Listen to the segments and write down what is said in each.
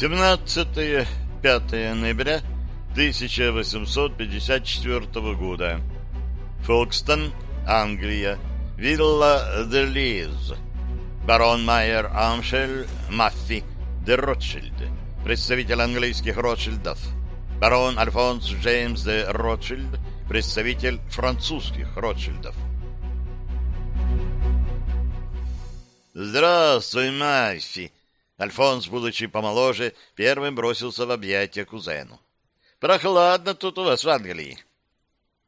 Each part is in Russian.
17-5 ноября 1854 года. Фолкстон, Англия. Вилла де Лиз. Барон Майер Амшель Маффи де Ротшильд. Представитель английских Ротшильдов. Барон Альфонс Джеймс де Ротшильд. Представитель французских Ротшильдов. «Здравствуй, Маффи!» Альфонс, будучи помоложе, первым бросился в объятия кузену. «Прохладно тут у вас в Англии».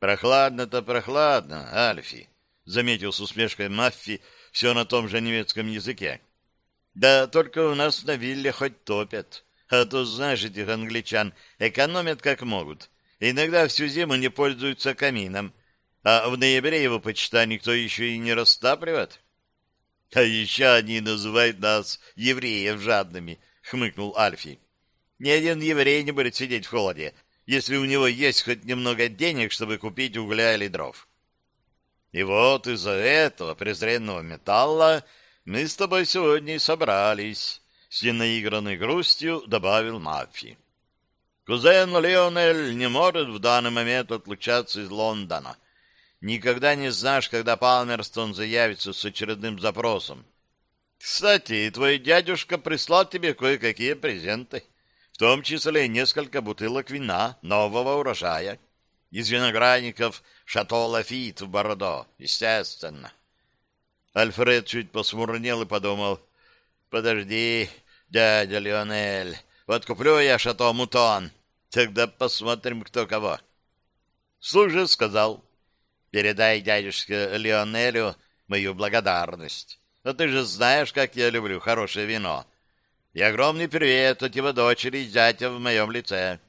«Прохладно-то прохладно, Альфи», — заметил с усмешкой Маффи все на том же немецком языке. «Да только у нас на вилле хоть топят, а то, знаешь, этих англичан экономят как могут. Иногда всю зиму не пользуются камином, а в ноябре его, почитай, никто еще и не растапливает». — А еще они называют нас евреев жадными, — хмыкнул Альфи. — Ни один еврей не будет сидеть в холоде, если у него есть хоть немного денег, чтобы купить угля или дров. И вот из-за этого презренного металла мы с тобой сегодня и собрались, — с ненаигранной грустью добавил Мафи. Кузен Леонель не может в данный момент отлучаться из Лондона — Никогда не знаешь, когда Палмерстон заявится с очередным запросом. Кстати, твой дядюшка прислал тебе кое-какие презенты, в том числе несколько бутылок вина нового урожая. Из виноградников Шато Лафит в Бородо, естественно. Альфред чуть посмурнел и подумал, «Подожди, дядя Леонель, вот куплю я Шато Мутон, тогда посмотрим, кто кого». Служа сказал, Передай дядюшке Леонелю мою благодарность. Но ты же знаешь, как я люблю хорошее вино. И огромный привет от его дочери и зятя в моем лице.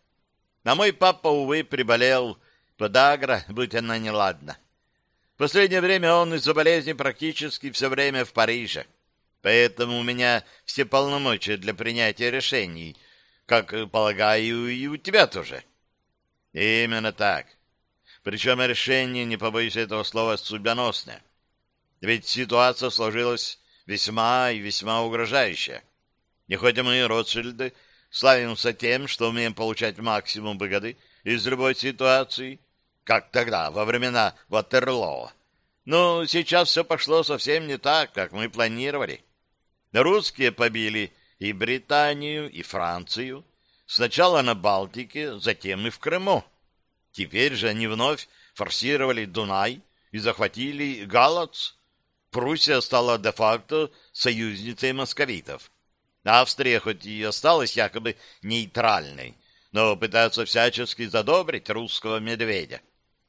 А мой папа, увы, приболел. Подагра, будь она неладна. В последнее время он из-за болезни практически все время в Париже. Поэтому у меня все полномочия для принятия решений, как, полагаю, и у тебя тоже. Именно так. Причем решение, не побоюсь этого слова, судьбоносное. Ведь ситуация сложилась весьма и весьма угрожающая. Не хоть мы, Ротшильды, славимся тем, что умеем получать максимум выгоды из любой ситуации, как тогда, во времена Ватерлоо. Но сейчас все пошло совсем не так, как мы планировали. Русские побили и Британию, и Францию. Сначала на Балтике, затем и в Крыму. Теперь же они вновь форсировали Дунай и захватили Галац. Пруссия стала де-факто союзницей московитов. Австрия хоть и осталась якобы нейтральной, но пытается всячески задобрить русского медведя.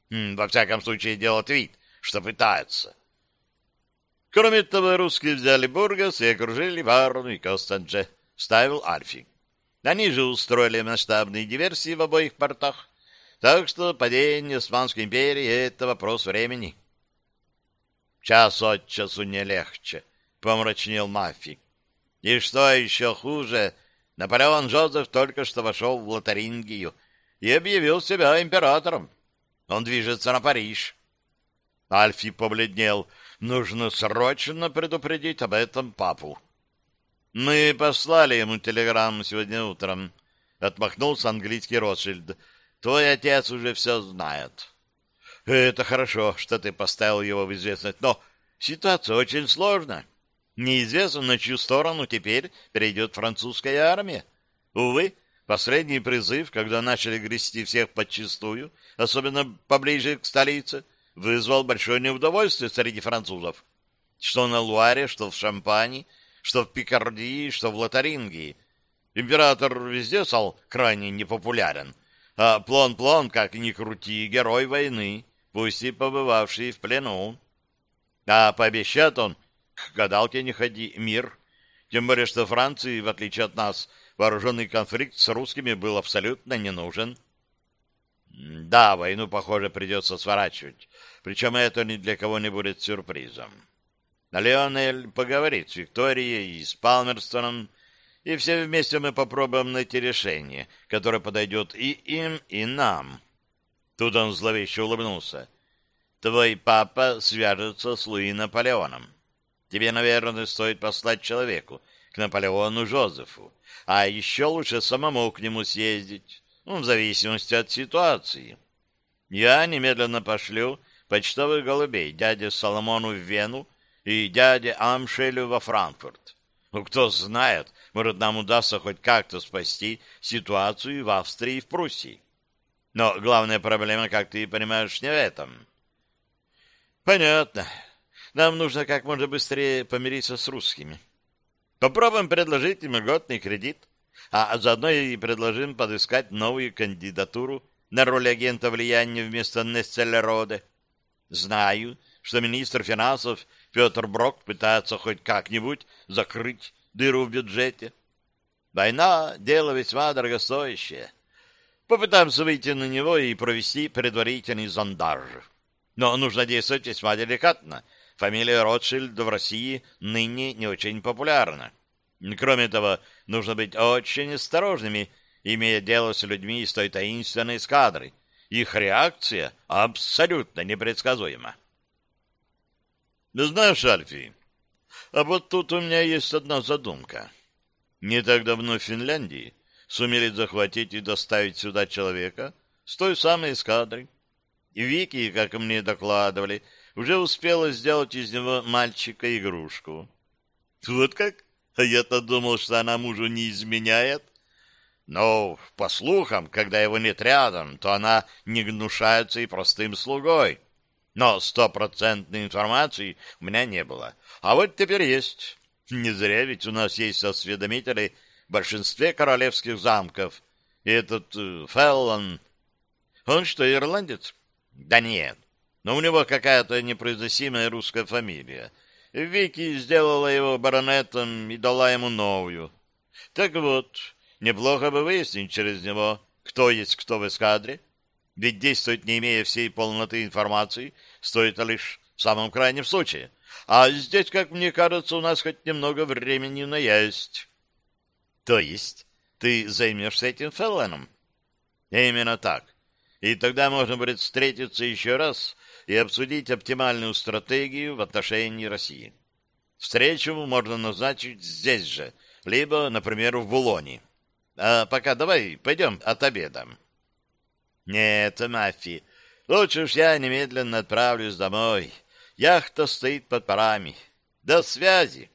Во всяком случае, делает вид, что пытается. Кроме того, русские взяли Бургас и окружили Варну и Костандже, ставил Альфи. Они же устроили масштабные диверсии в обоих портах, так что падение Османской империи — это вопрос времени. Час от часу не легче, — помрачнел Мафи. И что еще хуже, Наполеон Жозеф только что вошел в Лотарингию и объявил себя императором. Он движется на Париж. Альфи побледнел. Нужно срочно предупредить об этом папу. Мы послали ему телеграмму сегодня утром. Отмахнулся английский Ротшильд. Твой отец уже все знает. Это хорошо, что ты поставил его в известность, но ситуация очень сложная. Неизвестно, на чью сторону теперь перейдет французская армия. Увы, последний призыв, когда начали грести всех подчистую, особенно поближе к столице, вызвал большое неудовольствие среди французов. Что на Луаре, что в Шампани, что в Пикардии, что в Лотарингии. Император везде стал крайне непопулярен, а Плон-Плон, как ни крути, герой войны, пусть и побывавший в плену. А пообещает он, к гадалке не ходи, мир. Тем более, что Франции, в отличие от нас, вооруженный конфликт с русскими был абсолютно не нужен. Да, войну, похоже, придется сворачивать. Причем это ни для кого не будет сюрпризом. Леонель поговорит с Викторией и с Палмерстоном, и все вместе мы попробуем найти решение, которое подойдет и им, и нам. Тут он зловеще улыбнулся. Твой папа свяжется с Луи Наполеоном. Тебе, наверное, стоит послать человеку, к Наполеону Жозефу, а еще лучше самому к нему съездить, ну, в зависимости от ситуации. Я немедленно пошлю почтовых голубей дяде Соломону в Вену и дяде Амшелю во Франкфурт. Ну, кто знает, может, нам удастся хоть как-то спасти ситуацию в Австрии и в Пруссии. Но главная проблема, как ты понимаешь, не в этом. Понятно. Нам нужно как можно быстрее помириться с русскими. Попробуем предложить им льготный кредит, а заодно и предложим подыскать новую кандидатуру на роль агента влияния вместо Нестеллероде. Знаю, что министр финансов Петр Брок пытается хоть как-нибудь закрыть дыру в бюджете. Война — дело весьма дорогостоящее. Попытаемся выйти на него и провести предварительный зондаж. Но нужно действовать весьма деликатно. Фамилия Ротшильд в России ныне не очень популярна. Кроме того, нужно быть очень осторожными, имея дело с людьми из той таинственной эскадры. Их реакция абсолютно непредсказуема. Ну, знаешь, Альфи, а вот тут у меня есть одна задумка. Не так давно в Финляндии сумели захватить и доставить сюда человека с той самой эскадры. И Вики, как мне докладывали, уже успела сделать из него мальчика-игрушку. Вот как? А я-то думал, что она мужу не изменяет. Но, по слухам, когда его нет рядом, то она не гнушается и простым слугой. Но стопроцентной информации у меня не было. А вот теперь есть. Не зря ведь у нас есть осведомители в большинстве королевских замков. И этот э, Феллон... Он что, ирландец? Да нет. Но у него какая-то непроизносимая русская фамилия. Вики сделала его баронетом и дала ему новую. Так вот, неплохо бы выяснить через него, кто есть кто в эскадре, ведь действовать, не имея всей полноты информации, стоит лишь в самом крайнем случае. А здесь, как мне кажется, у нас хоть немного времени на есть. То есть ты займешься этим Фелленом? Именно так. И тогда можно будет встретиться еще раз и обсудить оптимальную стратегию в отношении России. Встречу можно назначить здесь же, либо, например, в Булоне. А пока давай пойдем отобедаем. Нет, Мафи, лучше уж я немедленно отправлюсь домой. Яхта стоит под парами. До связи.